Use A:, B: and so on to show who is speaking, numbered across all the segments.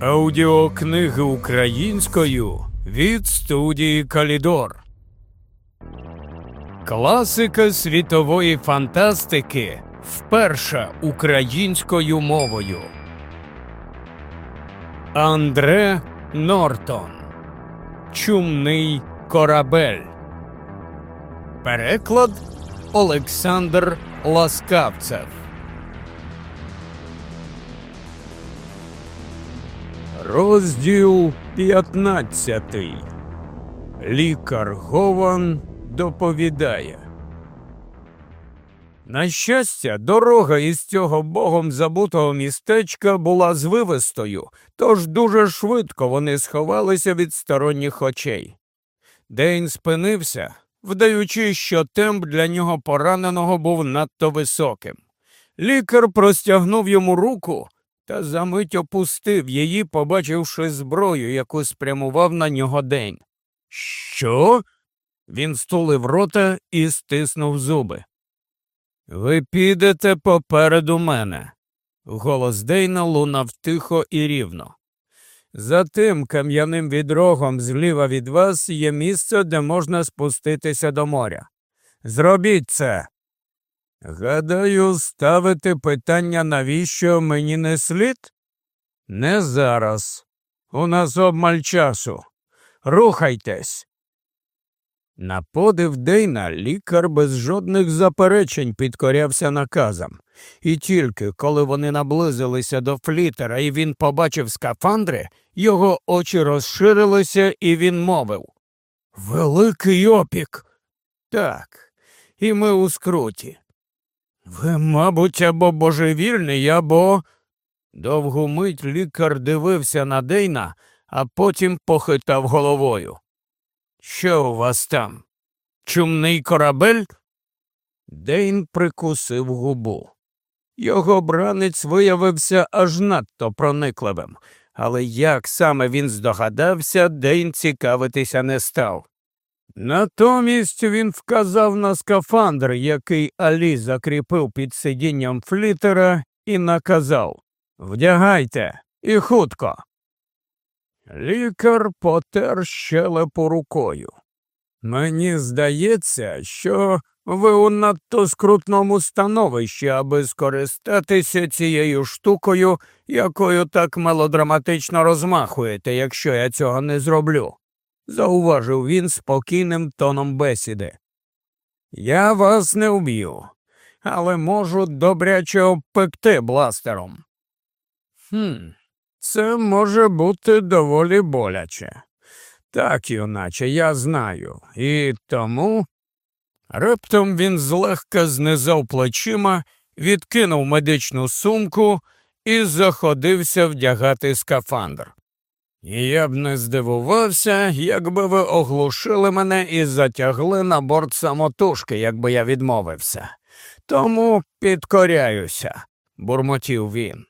A: Аудіокниги українською від студії Калідор. Класика світової фантастики вперше українською мовою. Андре Нортон. Чумний корабель. Переклад Олександр Ласкавцев. Розділ 15. Лікар Гован доповідає. На щастя, дорога із цього богом забутого містечка була звивистою, тож дуже швидко вони сховалися від сторонніх очей. День спинився, вдаючи, що темп для нього пораненого був надто високим. Лікар простягнув йому руку та за мить опустив її, побачивши зброю, яку спрямував на нього день. Що? Він стулив рота і стиснув зуби. Ви підете попереду мене. Голос Дейна лунав тихо і рівно. За тим кам'яним відрогом зліва від вас є місце, де можна спуститися до моря. Зробіть це. Гадаю, ставити питання, навіщо мені не слід? Не зараз. У нас обмаль часу. Рухайтесь. На подив Дейна лікар без жодних заперечень підкорявся наказам, і тільки коли вони наблизилися до флітера і він побачив скафандри, його очі розширилися, і він мовив Великий опік. Так, і ми у скруті. Ви, мабуть, або божевільний, або. Довгу мить лікар дивився на Дейна, а потім похитав головою. Що у вас там? Чумний корабель? Дейн прикусив губу. Його бранець виявився аж надто проникливим, але як саме він здогадався, Дейн цікавитися не став. Натомість він вказав на скафандр, який Алі закріпив під сидінням флітера, і наказав Вдягайте і хутко. Лікар потер щелепу рукою. Мені здається, що ви у надто скрутному становищі, аби скористатися цією штукою, якою так мелодраматично розмахуєте, якщо я цього не зроблю зауважив він спокійним тоном бесіди. Я вас не вб'ю, але можу добряче обпекти бластером. «Хм, Це може бути доволі боляче. Так, юначе, я знаю. І тому. Раптом він злегка знизав плечима, відкинув медичну сумку і заходився вдягати скафандр. Я б не здивувався, якби ви оглушили мене і затягли на борт самотужки, якби я відмовився. Тому підкоряюся, бурмотів він.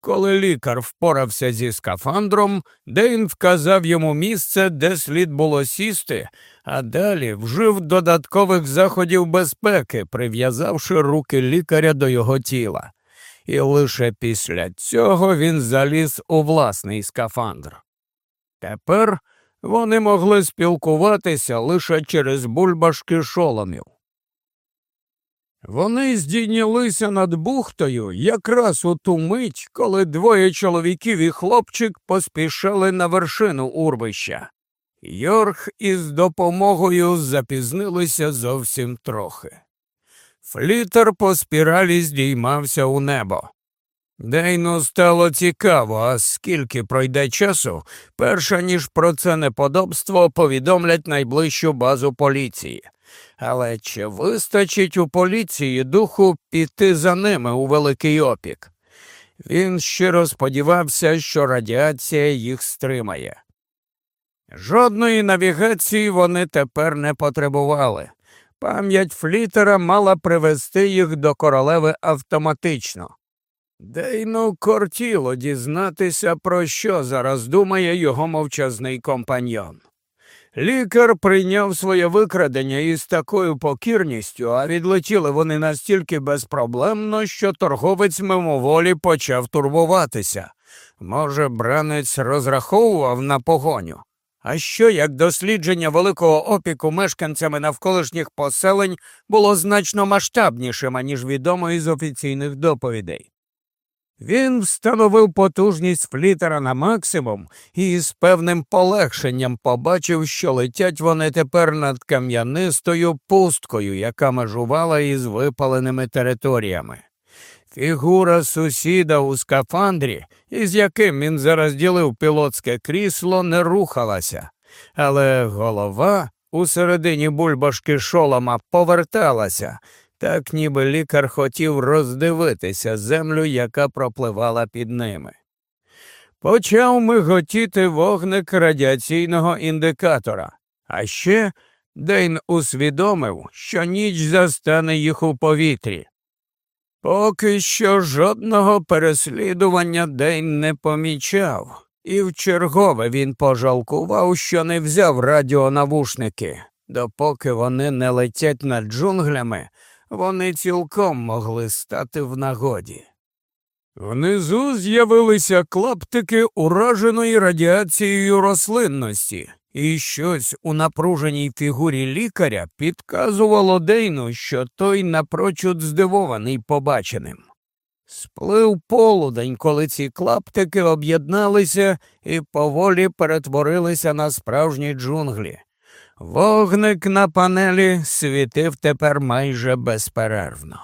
A: Коли лікар впорався зі скафандром, Дейн вказав йому місце, де слід було сісти, а далі вжив додаткових заходів безпеки, прив'язавши руки лікаря до його тіла і лише після цього він заліз у власний скафандр. Тепер вони могли спілкуватися лише через бульбашки шоломів. Вони здійнялися над бухтою якраз у ту мить, коли двоє чоловіків і хлопчик поспішали на вершину урвища. Йорг із допомогою запізнилися зовсім трохи. Флітер по спіралі здіймався у небо. Дейну стало цікаво, а скільки пройде часу, перша ніж про це неподобство повідомлять найближчу базу поліції. Але чи вистачить у поліції духу піти за ними у великий опік? Він щиро сподівався, що радіація їх стримає. Жодної навігації вони тепер не потребували. Пам'ять флітера мала привести їх до королеви автоматично. Дейну кортіло дізнатися, про що зараз думає його мовчазний компаньон. Лікар прийняв своє викрадення із такою покірністю, а відлетіли вони настільки безпроблемно, що торговець мимоволі почав турбуватися. Може, бранець розраховував на погоню? А що як дослідження великого опіку мешканцями навколишніх поселень було значно масштабнішим, аніж відомо із офіційних доповідей? Він встановив потужність флітера на максимум і з певним полегшенням побачив, що летять вони тепер над кам'янистою пусткою, яка межувала із випаленими територіями. Фігура сусіда у скафандрі, із яким він зараз ділив пілотське крісло, не рухалася, але голова у середині бульбашки шолома поверталася, так ніби лікар хотів роздивитися землю, яка пропливала під ними. Почав миготіти вогник радіаційного індикатора, а ще Дейн усвідомив, що ніч застане їх у повітрі. Поки що жодного переслідування Дейн не помічав, і вчергове він пожалкував, що не взяв радіонавушники. Допоки вони не летять над джунглями, вони цілком могли стати в нагоді. Внизу з'явилися клаптики ураженої радіацією рослинності, і щось у напруженій фігурі лікаря підказувало Дейну, що той напрочуд здивований побаченим. Сплив полудень, коли ці клаптики об'єдналися і поволі перетворилися на справжні джунглі. Вогник на панелі світив тепер майже безперервно.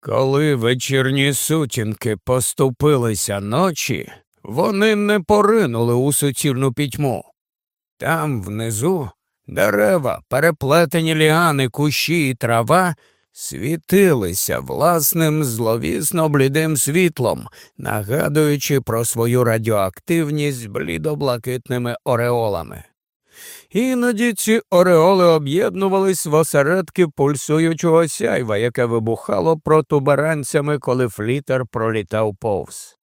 A: Коли вечірні сутінки поступилися ночі, вони не поринули у суцільну пітьму. Там внизу дерева, переплетені ліани, кущі і трава світилися власним зловісно блідим світлом, нагадуючи про свою радіоактивність блідоблакитними ореолами. Іноді ці ореоли об'єднувались в осередки пульсуючого сяйва, яке вибухало протуберанцями, коли флітер пролітав повз.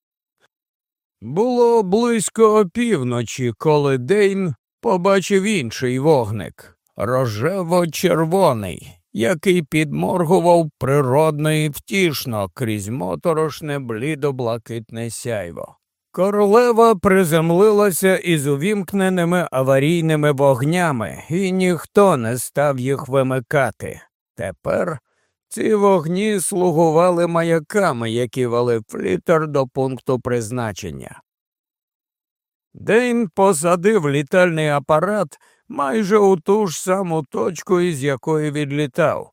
A: Було близько опівночі, коли Дейн побачив інший вогник рожево-червоний, який підморгував природно і втішно крізь моторошне блідо-блакитне сяйво. Королева приземлилася із увімкненими аварійними вогнями, і ніхто не став їх вимикати. Тепер ці вогні слугували маяками, які вели флітер до пункту призначення. Дейн посадив літальний апарат майже у ту ж саму точку, із якої відлітав.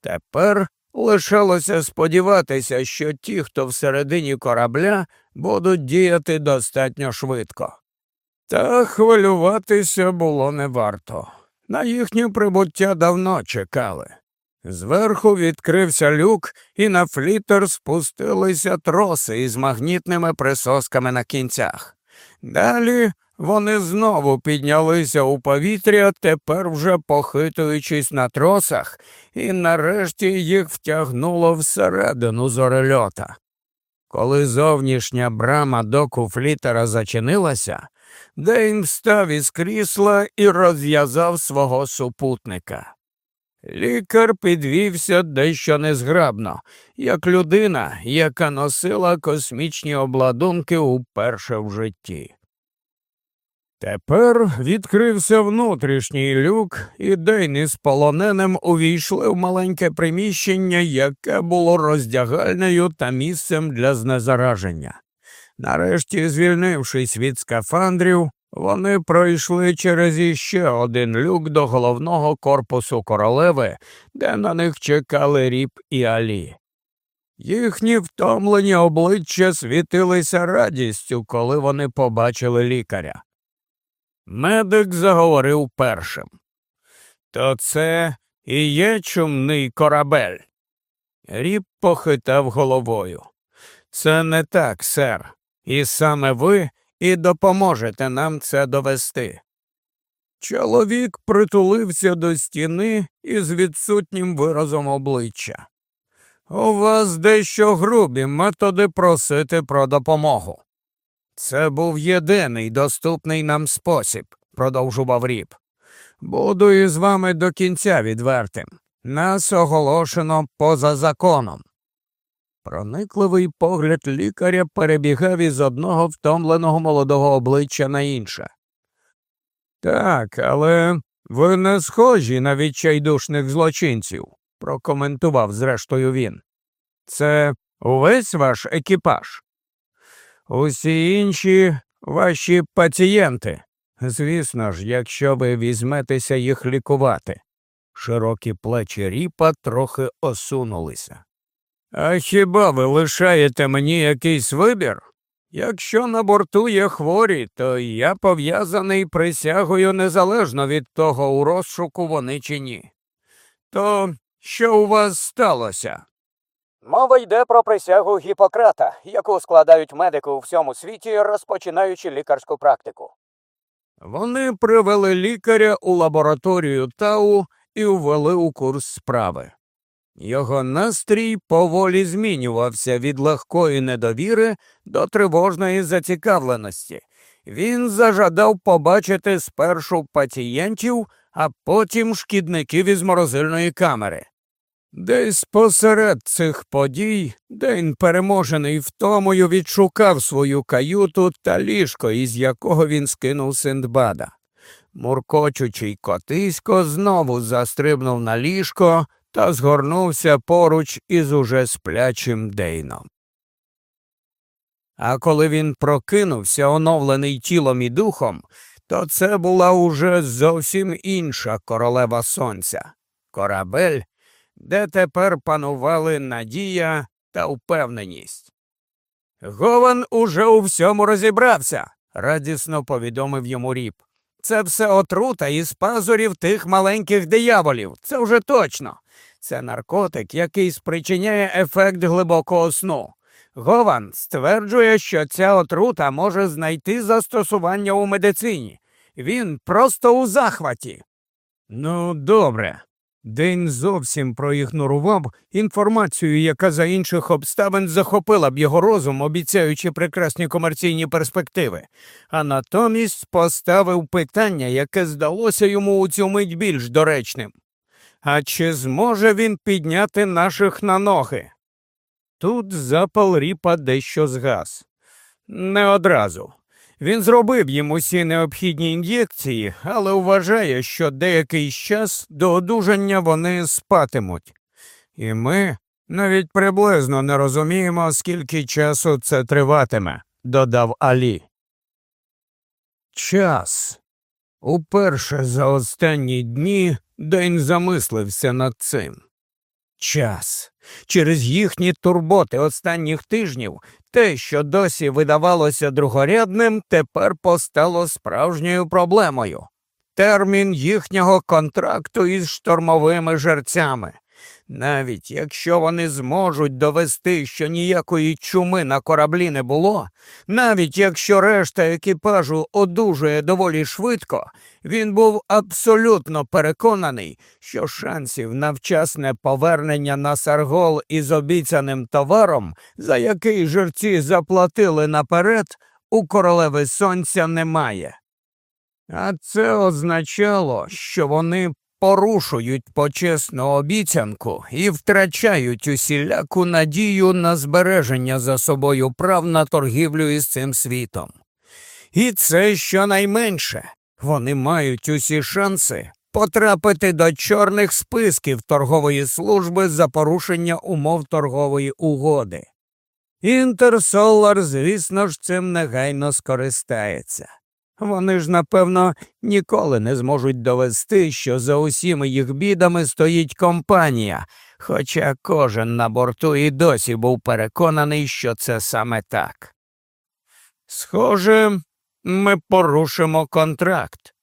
A: Тепер лишалося сподіватися, що ті, хто всередині корабля, будуть діяти достатньо швидко. Та хвилюватися було не варто. На їхнє прибуття давно чекали. Зверху відкрився люк, і на флітер спустилися троси із магнітними присосками на кінцях. Далі вони знову піднялися у повітря, тепер вже похитуючись на тросах, і нарешті їх втягнуло всередину зорельота. Коли зовнішня брама доку флітера зачинилася, Дейн встав із крісла і розв'язав свого супутника. Лікар підвівся дещо незграбно, як людина, яка носила космічні обладунки уперше в житті. Тепер відкрився внутрішній люк, і Дейн із полоненим увійшли в маленьке приміщення, яке було роздягальнею та місцем для знезараження. Нарешті, звільнившись від скафандрів, вони пройшли через іще один люк до головного корпусу королеви, де на них чекали ріп і алі. Їхні втомлені обличчя світилися радістю, коли вони побачили лікаря. Медик заговорив першим. То це і є чумний корабель. Ріп похитав головою. Це не так, сер, і саме ви і допоможете нам це довести. Чоловік притулився до стіни із відсутнім виразом обличчя. У вас дещо грубі методи просити про допомогу. Це був єдиний доступний нам спосіб, продовжував ріп. Буду із вами до кінця відвертим. Нас оголошено поза законом. Проникливий погляд лікаря перебігав із одного втомленого молодого обличчя на інше. Так, але ви не схожі на відчайдушних злочинців, прокоментував зрештою він. Це увесь ваш екіпаж. Усі інші ваші пацієнти. Звісно ж, якщо ви візьметеся їх лікувати. Широкі плечі ріпа трохи осунулися. А хіба ви лишаєте мені якийсь вибір? Якщо на борту є хворі, то я пов'язаний присягою незалежно від того, у розшуку вони чи ні. То що у вас сталося?
B: Мова йде про присягу Гіппократа, яку складають медики у всьому світі, розпочинаючи лікарську практику.
A: Вони привели лікаря у лабораторію Тау і ввели у курс справи. Його настрій поволі змінювався від легкої недовіри до тривожної зацікавленості. Він зажадав побачити спершу пацієнтів, а потім шкідників із морозильної камери. Десь посеред цих подій Дейн, переможений втомою, відшукав свою каюту та ліжко, із якого він скинув Синдбада. Муркочучий котисько знову застрибнув на ліжко та згорнувся поруч із уже сплячим Дейном. А коли він прокинувся, оновлений тілом і духом, то це була уже зовсім інша королева сонця корабель, де тепер панували надія та впевненість. Гован уже у всьому розібрався, радісно повідомив йому ріп. Це все отрута із пазурів тих маленьких дияволів. Це вже точно. Це наркотик, який спричиняє ефект глибокого сну. Гован стверджує, що ця отрута може знайти застосування у медицині. Він просто у захваті. Ну, добре. День зовсім проігнорував інформацію, яка за інших обставин захопила б його розум, обіцяючи прекрасні комерційні перспективи, а натомість поставив питання, яке здалося йому у цю мить більш доречним. А чи зможе він підняти наших на ноги? Тут запал ріпа дещо згас. Не одразу. Він зробив їм усі необхідні ін'єкції, але вважає, що деякий час до одужання вони спатимуть. І ми навіть приблизно не розуміємо, скільки часу це триватиме, додав Алі. Час. Уперше за останні дні День замислився над цим. Час. Через їхні турботи останніх тижнів те, що досі видавалося другорядним, тепер постало справжньою проблемою. Термін їхнього контракту із штормовими жерцями. Навіть якщо вони зможуть довести, що ніякої чуми на кораблі не було, навіть якщо решта екіпажу одужує доволі швидко, він був абсолютно переконаний, що шансів на вчасне повернення на Саргол із обіцяним товаром, за який жерці заплатили наперед, у королеви сонця немає. А це означало, що вони порушують почесну обіцянку і втрачають усіляку надію на збереження за собою прав на торгівлю із цим світом. І це щонайменше вони мають усі шанси потрапити до чорних списків торгової служби за порушення умов торгової угоди. Інтерсолар, звісно ж, цим негайно скористається. Вони ж, напевно, ніколи не зможуть довести, що за усіми їх бідами стоїть компанія, хоча кожен на борту і досі був переконаний, що це саме так. Схоже, ми порушимо контракт.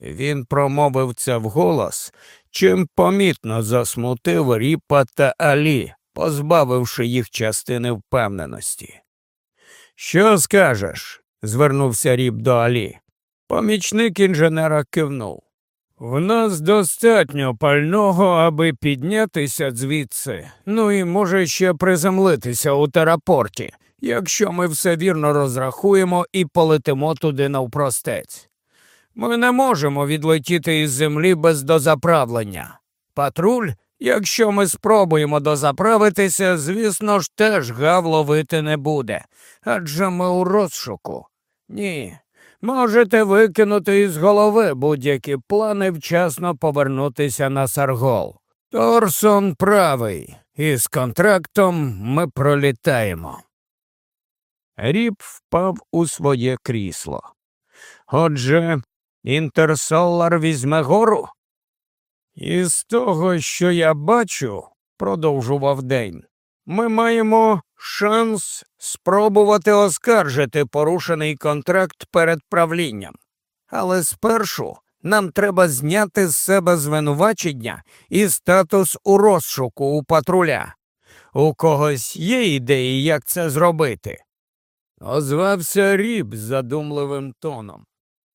A: Він промовив це вголос, чим помітно засмутив Ріпа та Алі, позбавивши їх частини впевненості. Що скажеш? Звернувся ріб до Алі. Помічник інженера кивнув. В нас достатньо пального, аби піднятися звідси, ну і може ще приземлитися у терапорті, якщо ми все вірно розрахуємо і полетимо туди навпростець. Ми не можемо відлетіти із землі без дозаправлення. Патруль Якщо ми спробуємо дозаправитися, звісно ж, теж гав ловити не буде, адже ми у розшуку. Ні, можете викинути із голови будь-які плани вчасно повернутися на Саргол. Торсон правий, і з контрактом ми пролітаємо. Ріп впав у своє крісло. Отже, Інтерсолар візьме гору. Із того, що я бачу, продовжував Дейн, ми маємо шанс спробувати оскаржити порушений контракт перед правлінням. Але спершу нам треба зняти з себе звинувачення і статус у розшуку у патруля. У когось є ідеї, як це зробити? Озвався Ріб задумливим тоном.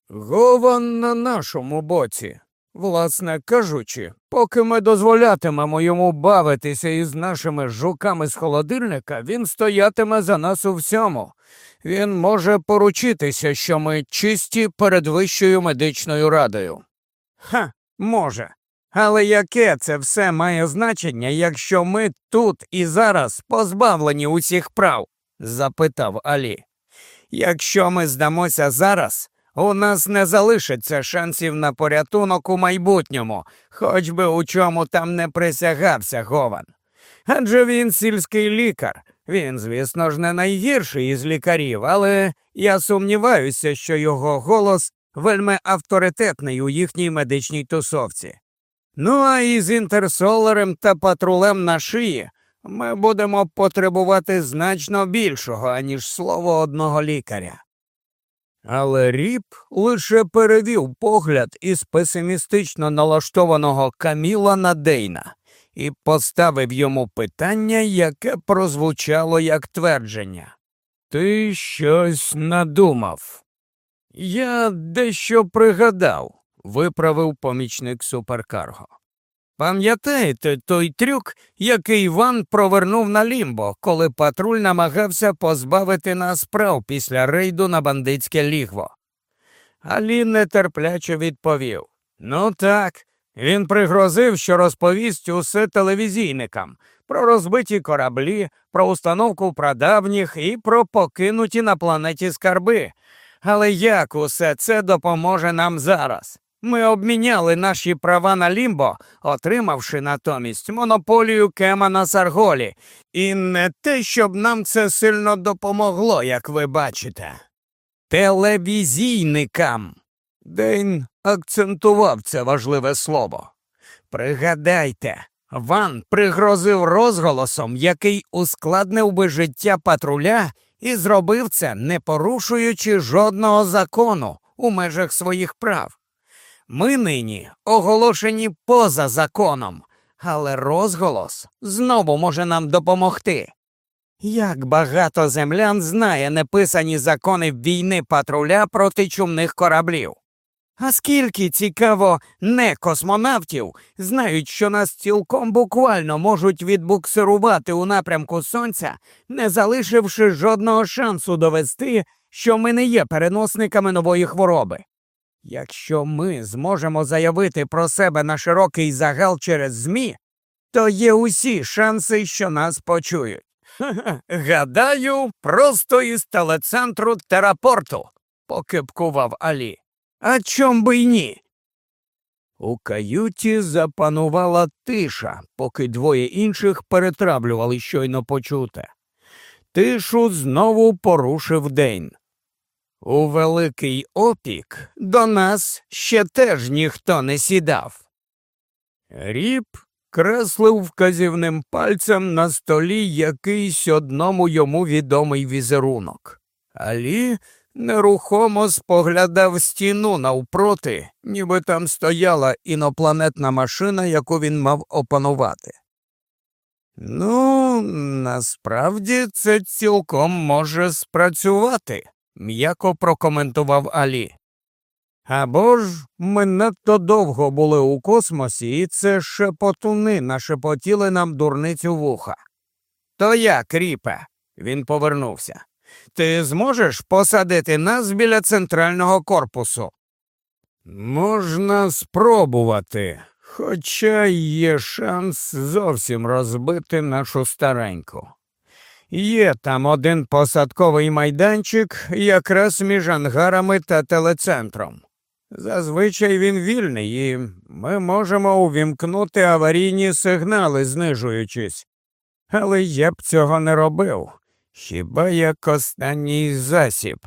A: Гован на нашому боці. Власне кажучи, поки ми дозволятимемо йому бавитися із нашими жуками з холодильника, він стоятиме за нас у всьому. Він може поручитися, що ми чисті перед вищою медичною радою. Ха, може. Але яке це все має значення, якщо ми тут і зараз позбавлені усіх прав? запитав Алі. Якщо ми здамося зараз, у нас не залишиться шансів на порятунок у майбутньому, хоч би у чому там не присягався Гован. Адже він сільський лікар. Він, звісно ж, не найгірший із лікарів, але я сумніваюся, що його голос вельми авторитетний у їхній медичній тусовці. Ну а із інтерсоларем та патрулем на шиї ми будемо потребувати значно більшого, аніж слово одного лікаря. Але Ріп лише перевів погляд із песимістично налаштованого Каміла на Дейна і поставив йому питання, яке прозвучало як твердження. Ти щось надумав. Я дещо пригадав, виправив помічник суперкарго. Пам'ятаєте той трюк, який Іван провернув на лімбо, коли патруль намагався позбавити нас прав після рейду на бандитське лігво? Алі нетерпляче відповів Ну так, він пригрозив, що розповість усе телевізійникам про розбиті кораблі, про установку прадавніх і про покинуті на планеті скарби. Але як усе це допоможе нам зараз? Ми обміняли наші права на лімбо, отримавши натомість монополію Кема на Сарголі, і не те, щоб нам це сильно допомогло, як ви бачите. Телевізійникам. День акцентував це важливе слово. Пригадайте, Ван пригрозив розголосом, який ускладнив би життя патруля, і зробив це, не порушуючи жодного закону у межах своїх прав. Ми нині оголошені поза законом, але розголос знову може нам допомогти. Як багато землян знає неписані закони війни патруля проти чумних кораблів. А скільки цікаво, не космонавтів знають, що нас цілком буквально можуть відбуксирувати у напрямку сонця, не залишивши жодного шансу довести, що ми не є переносниками нової хвороби. Якщо ми зможемо заявити про себе на широкий загал через ЗМІ, то є усі шанси, що нас почують. Гадаю, просто із телецентру терапорту, покипкував Алі. А чом би й ні? У каюті запанувала тиша, поки двоє інших перетравлювали щойно почуте. Тишу знову порушив день. У великий опік до нас ще теж ніхто не сідав. Ріп креслив вказівним пальцем на столі якийсь одному йому відомий візерунок. Алі нерухомо споглядав стіну навпроти, ніби там стояла інопланетна машина, яку він мав опанувати. Ну, насправді це цілком може спрацювати м'яко прокоментував Алі. Або ж ми надто довго були у космосі, і це шепотуни нашепотіли нам дурницю вуха. То як, ріпе? Він повернувся. Ти зможеш посадити нас біля центрального корпусу? Можна спробувати, Хоча є шанс зовсім розбити нашу стареньку. Є там один посадковий майданчик якраз між ангарами та телецентром. Зазвичай він вільний, і ми можемо увімкнути аварійні сигнали, знижуючись. Але я б цього не робив, хіба як останній засіб.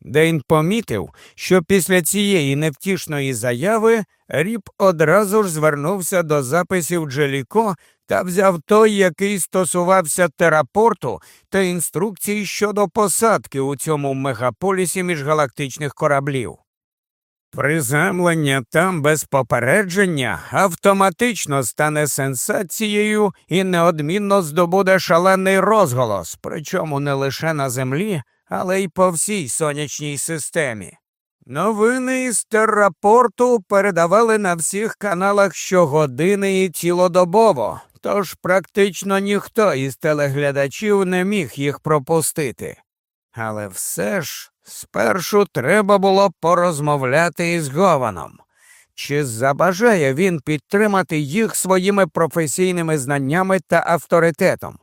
A: Дейн помітив, що після цієї невтішної заяви Ріп одразу ж звернувся до записів Джеліко та взяв той, який стосувався терапорту та інструкцій щодо посадки у цьому мегаполісі міжгалактичних кораблів. Приземлення там без попередження автоматично стане сенсацією і неодмінно здобуде шалений розголос, причому не лише на землі, але й по всій сонячній системі. Новини із террапорту передавали на всіх каналах щогодини і цілодобово, тож практично ніхто із телеглядачів не міг їх пропустити. Але все ж спершу треба було порозмовляти із Гованом. Чи забажає він підтримати їх своїми професійними знаннями та авторитетом?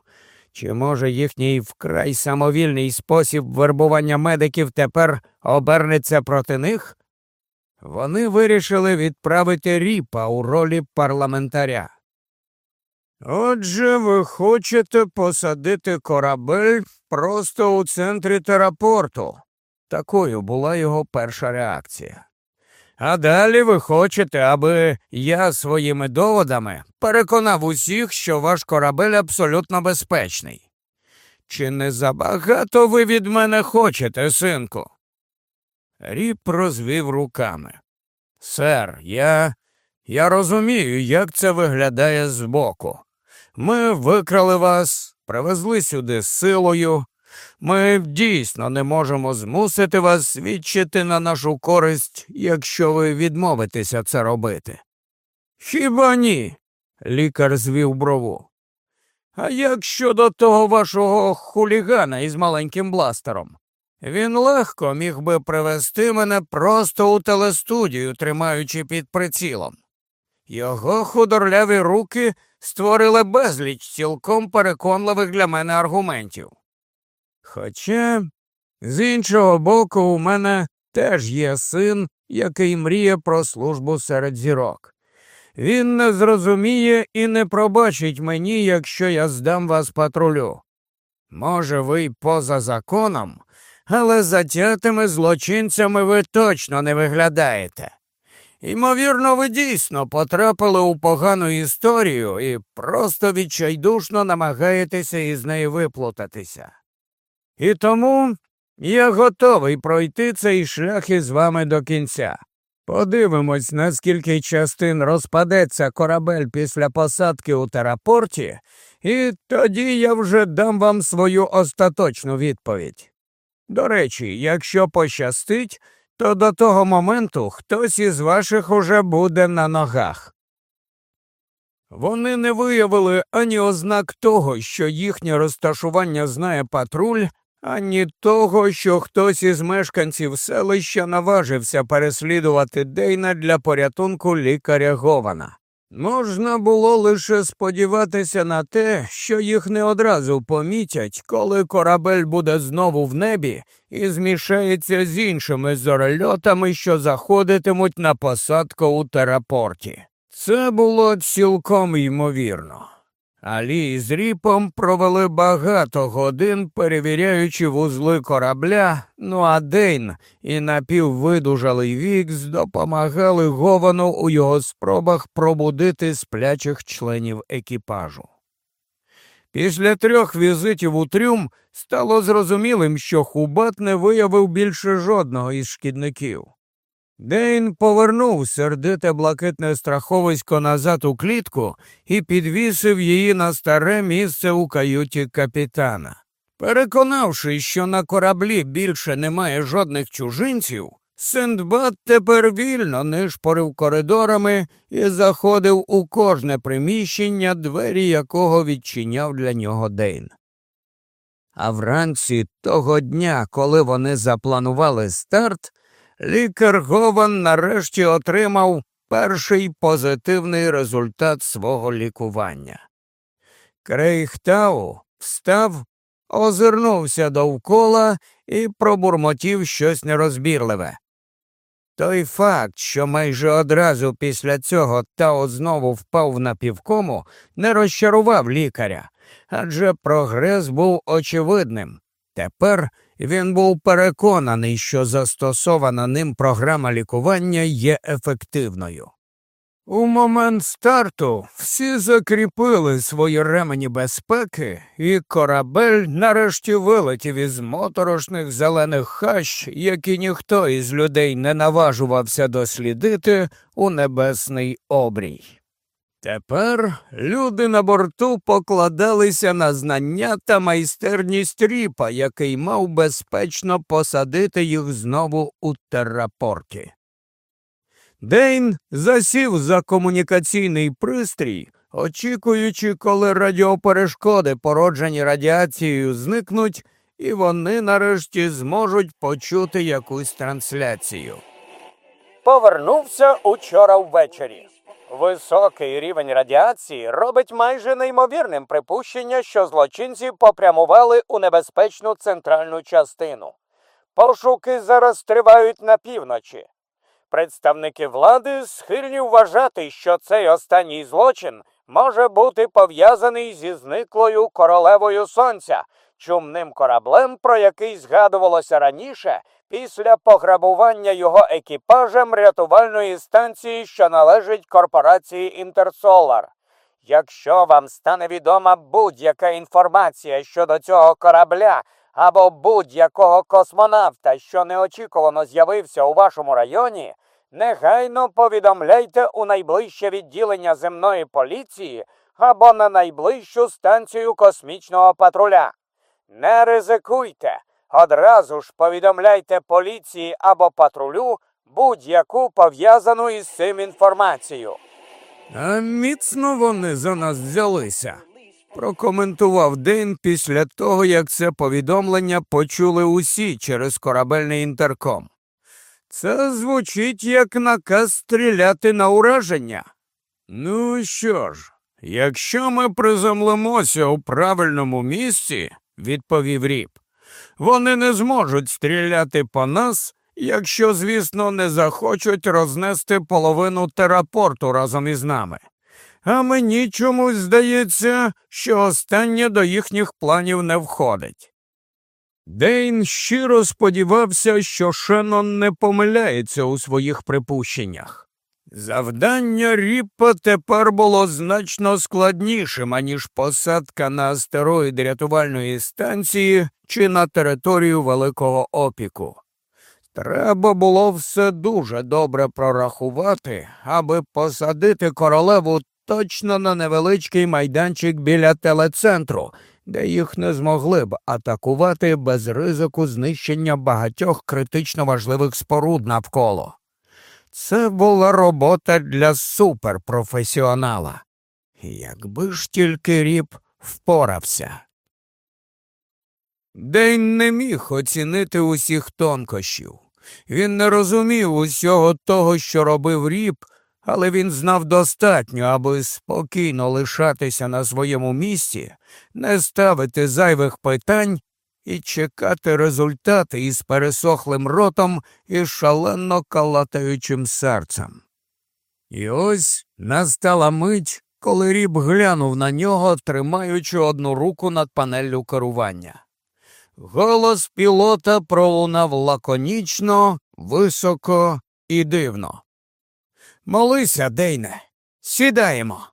A: Чи може їхній вкрай самовільний спосіб вербування медиків тепер обернеться проти них? Вони вирішили відправити ріпа у ролі парламентаря. Отже, ви хочете посадити корабель просто у центрі терапорту. Такою була його перша реакція. А далі ви хочете, аби я своїми доводами переконав усіх, що ваш корабель абсолютно безпечний. Чи не забагато ви від мене хочете, синку? Ріп розвів руками. Сер, я. я розумію, як це виглядає збоку. Ми викрали вас, привезли сюди силою. Ми дійсно не можемо змусити вас свідчити на нашу користь, якщо ви відмовитеся це робити. Хіба ні? Лікар звів брову. А як щодо того вашого хулігана із маленьким бластером? Він легко міг би привести мене просто у телестудію, тримаючи під прицілом. Його худорляві руки створили безліч цілком переконливих для мене аргументів. Хоча, з іншого боку, у мене теж є син, який мріє про службу серед зірок. Він не зрозуміє і не пробачить мені, якщо я здам вас патрулю. Може, ви поза законом, але затятими злочинцями ви точно не виглядаєте. Ймовірно, ви дійсно потрапили у погану історію і просто відчайдушно намагаєтеся із неї виплутатися. І тому я готовий пройти цей шлях із вами до кінця. Подивимось, наскільки частин розпадеться корабель після посадки у терапорті, і тоді я вже дам вам свою остаточну відповідь. До речі, якщо пощастить, то до того моменту хтось із ваших уже буде на ногах. Вони не виявили ані ознак того, що їхнє розташування знає патруль, ані того, що хтось із мешканців селища наважився переслідувати Дейна для порятунку лікаря Гована. Можна було лише сподіватися на те, що їх не одразу помітять, коли корабель буде знову в небі і змішається з іншими зорольотами, що заходитимуть на посадку у терапорті. Це було цілком ймовірно. Алі з Ріпом провели багато годин, перевіряючи вузли корабля, ну а Дейн і напіввидужалий Вікс допомагали Говану у його спробах пробудити сплячих членів екіпажу. Після трьох візитів у трюм стало зрозумілим, що Хубат не виявив більше жодного із шкідників. Дейн повернув сердите блакитне страховисько назад у клітку і підвісив її на старе місце у каюті капітана. Переконавши, що на кораблі більше немає жодних чужинців, Синдбад тепер вільно нишпорив коридорами і заходив у кожне приміщення, двері якого відчиняв для нього Дейн. А вранці того дня, коли вони запланували старт, лікар Гован нарешті отримав перший позитивний результат свого лікування. Крейхтау встав, озирнувся довкола і пробурмотів щось нерозбірливе. Той факт, що майже одразу після цього Тао знову впав на півкому, не розчарував лікаря, адже прогрес був очевидним. Тепер він був переконаний, що застосована ним програма лікування є ефективною. У момент старту всі закріпили свої ремені безпеки, і корабель нарешті вилетів із моторошних зелених хащ, які ніхто із людей не наважувався дослідити у небесний обрій. Тепер люди на борту покладалися на знання та майстерність ріпа, який мав безпечно посадити їх знову у террапорті. Дейн засів за комунікаційний пристрій, очікуючи, коли радіоперешкоди, породжені радіацією, зникнуть, і вони нарешті зможуть почути якусь трансляцію.
B: Повернувся учора ввечері. Високий рівень радіації робить майже неймовірним припущення, що злочинці попрямували у небезпечну центральну частину. Пошуки зараз тривають на півночі. Представники влади схильні вважати, що цей останній злочин може бути пов'язаний зі зниклою королевою сонця, чумним кораблем, про який згадувалося раніше, після пограбування його екіпажем рятувальної станції, що належить корпорації Інтерсолар. Якщо вам стане відома будь-яка інформація щодо цього корабля або будь-якого космонавта, що неочікувано з'явився у вашому районі, негайно повідомляйте у найближче відділення земної поліції або на найближчу станцію космічного патруля. Не ризикуйте, одразу ж повідомляйте поліції або патрулю будь-яку пов'язану із цим інформацію.
A: А міцно вони за нас взялися, прокоментував Дейн після того, як це повідомлення почули усі через корабельний інтерком. Це звучить як наказ стріляти на ураження. Ну що ж, якщо ми приземлимося у правильному місці, відповів Ріп, вони не зможуть стріляти по нас, якщо, звісно, не захочуть рознести половину терапорту разом із нами. А мені чомусь здається, що останнє до їхніх планів не входить. Дейн щиро сподівався, що Шеннон не помиляється у своїх припущеннях. Завдання Ріппа тепер було значно складнішим, аніж посадка на астероїд рятувальної станції чи на територію великого опіку. Треба було все дуже добре прорахувати, аби посадити королеву точно на невеличкий майданчик біля телецентру, де їх не змогли б атакувати без ризику знищення багатьох критично важливих споруд навколо. Це була робота для суперпрофесіонала. Якби ж тільки ріп впорався. День не міг оцінити усіх тонкощів. Він не розумів усього того, що робив ріп, але він знав достатньо, аби спокійно лишатися на своєму місці, не ставити зайвих питань і чекати результати із пересохлим ротом і шалено калатаючим серцем. І ось настала мить, коли ріб глянув на нього, тримаючи одну руку над панеллю керування. Голос пілота пролунав лаконічно, високо і дивно. Молися, Дейне, сідаємо.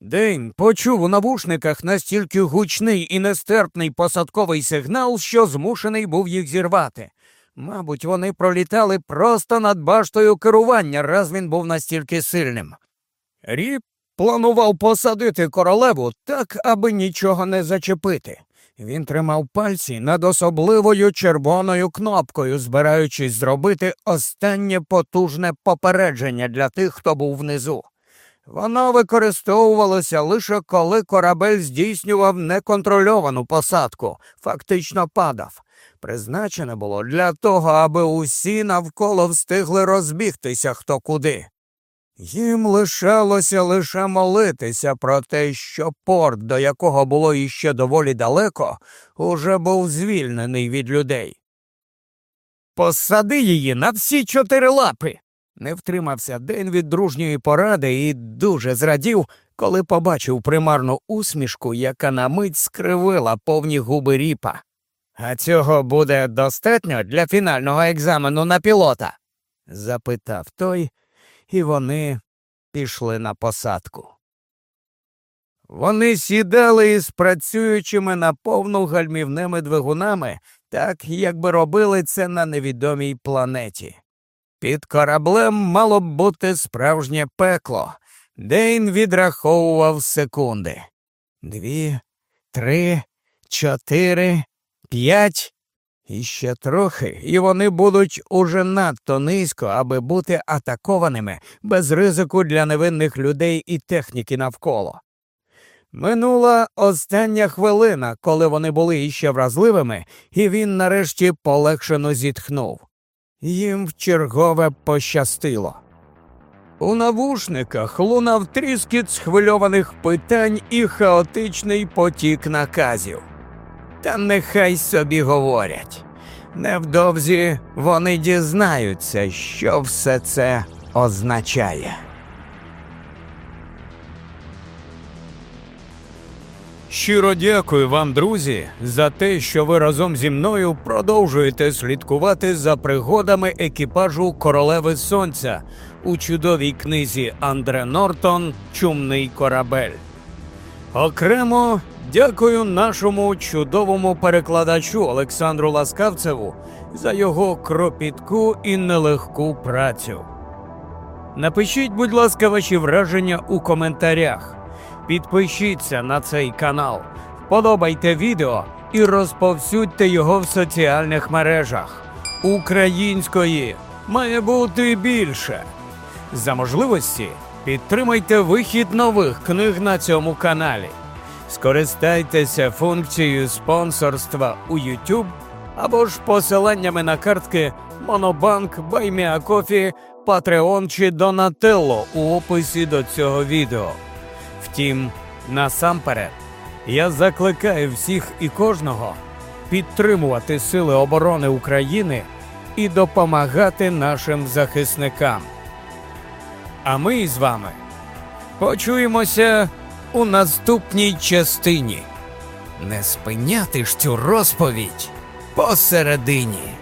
A: Дейн почув у навушниках настільки гучний і нестерпний посадковий сигнал, що змушений був їх зірвати. Мабуть, вони пролітали просто над баштою керування, раз він був настільки сильним. Ріп планував посадити королеву так, аби нічого не зачепити. Він тримав пальці над особливою червоною кнопкою, збираючись зробити останнє потужне попередження для тих, хто був внизу. Воно використовувалося лише коли корабель здійснював неконтрольовану посадку, фактично падав. Призначене було для того, аби усі навколо встигли розбігтися хто куди. Їм лишалося лише молитися про те, що порт, до якого було іще доволі далеко, уже був звільнений від людей. Посади її на всі чотири лапи. Не втримався день від дружньої поради і дуже зрадів, коли побачив примарну усмішку, яка на мить скривила повні губи ріпа. А цього буде достатньо для фінального екзамену на пілота? запитав той, і вони пішли на посадку. Вони сідали із працюючими на повну гальмівними двигунами, так якби робили це на невідомій планеті. Під кораблем мало б бути справжнє пекло. Дейн відраховував секунди. Дві, три, чотири, п'ять. І ще трохи, і вони будуть уже надто низько, аби бути атакованими без ризику для невинних людей і техніки навколо. Минула остання хвилина, коли вони були іще вразливими, і він нарешті полегшено зітхнув. Їм вчергове пощастило. У навушниках лунав тріскіт схвильованих питань і хаотичний потік наказів. Та нехай собі говорять. Невдовзі вони дізнаються, що все це означає. Щиро дякую вам, друзі, за те, що ви разом зі мною продовжуєте слідкувати за пригодами екіпажу Королеви Сонця у чудовій книзі Андре Нортон Чумний корабель. Окремо дякую нашому чудовому перекладачу Олександру Ласкавцеву за його кропітку і нелегку працю. Напишіть, будь ласка, ваші враження у коментарях. Підпишіться на цей канал, вподобайте відео і розповсюдьте його в соціальних мережах. Української має бути більше. За можливості підтримайте вихід нових книг на цьому каналі. Скористайтеся функцією спонсорства у YouTube або ж посиланнями на картки Монобанк, Buy Me a Coffee, Patreon чи Donatello у описі до цього відео. Втім, насамперед, я закликаю всіх і кожного підтримувати Сили оборони України і допомагати нашим захисникам. А ми з вами почуємося у наступній частині. Не спиняти ж цю розповідь посередині.